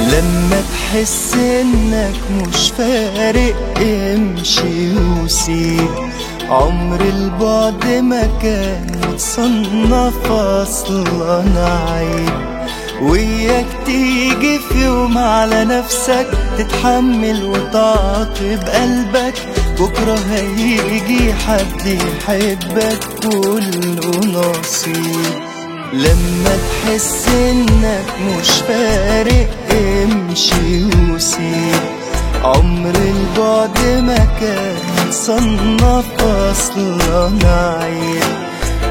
لما تحس إنك مش فارق امشي وسيب. عمر البعد ما كان متصنف أصلا عيب. وياك تيجي في يوم على نفسك تتحمل وتعاقب قلبك. بكرة هيجي حد يحبك كله نصيب. لما تحس إنك مش فارق امشي وسيب. عمر البعد ما كان صنف أصلا عيب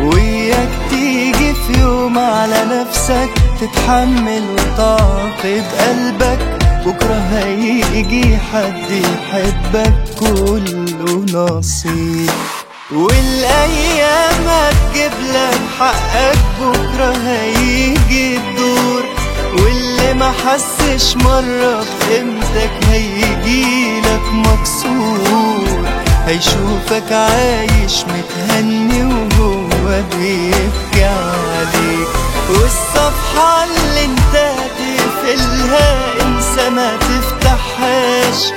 وياك تيجي في يوم على نفسك تتحمل وتعاقب قلبك. بكرة هيجي حد يحبك كله نصيب. والأيام هتجيب لك حقك بكرة هيجي واللي ما حسش مرة بقيمتك هيجي لك مكسور. هيشوفك عايش متهني وهو بيبكي عليك. والصفحة اللي انت تقفلها انسى ما تفتحهاش.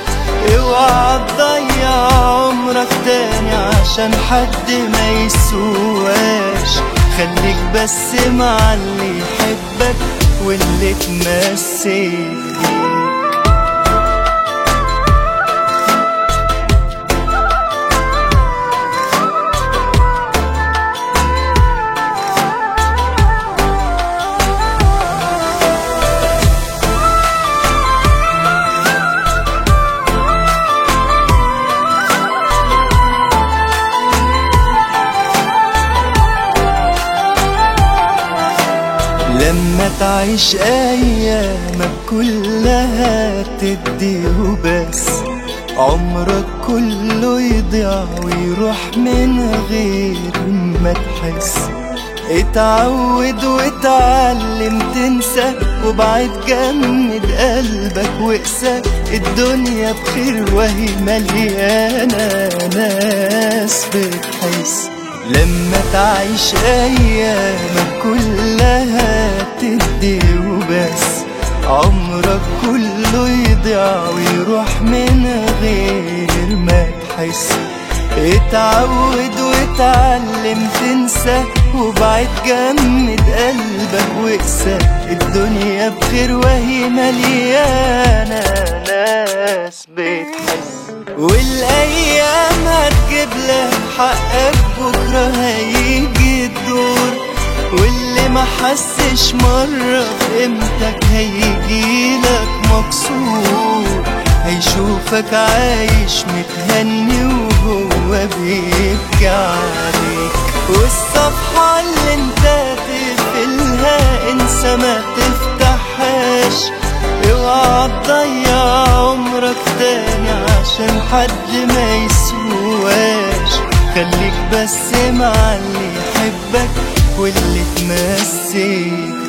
اوعى تضيع عمرك تاني عشان حد ما يسواش خليك بس مع اللي يحبك. واللي تمسك تعيش ايامك كلها تدي وبس عمرك كله يضيع ويروح من غير ما تحس. اتعود واتعلم تنسى وبعد جمد قلبك واقسى الدنيا بخير وهي مليانة ناس بتحس. لما تعيش ايامك كلها تدي وبس عمرك كله يضيع ويروح من غير ما تحس. اتعود واتعلم تنسى وبعد جمد قلبك واقسى. الدنيا بخير وهي مليانة ناس بتحس. والأيام هتجيب لك حقك بكرة هيجي الدور. واللي ما حسش مرة بقيمتك هيجي لك مكسور. هيشوفك عايش متهني وهو بيبكي عليك. والصفحة اللي انت تقفلها انسى ما تفتحهاش. اوعى تضيع عمرك تاني عشان حد ما يسواش. خليك بس مع اللي يحبك. واللي تمسك